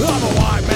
I'm a wild man.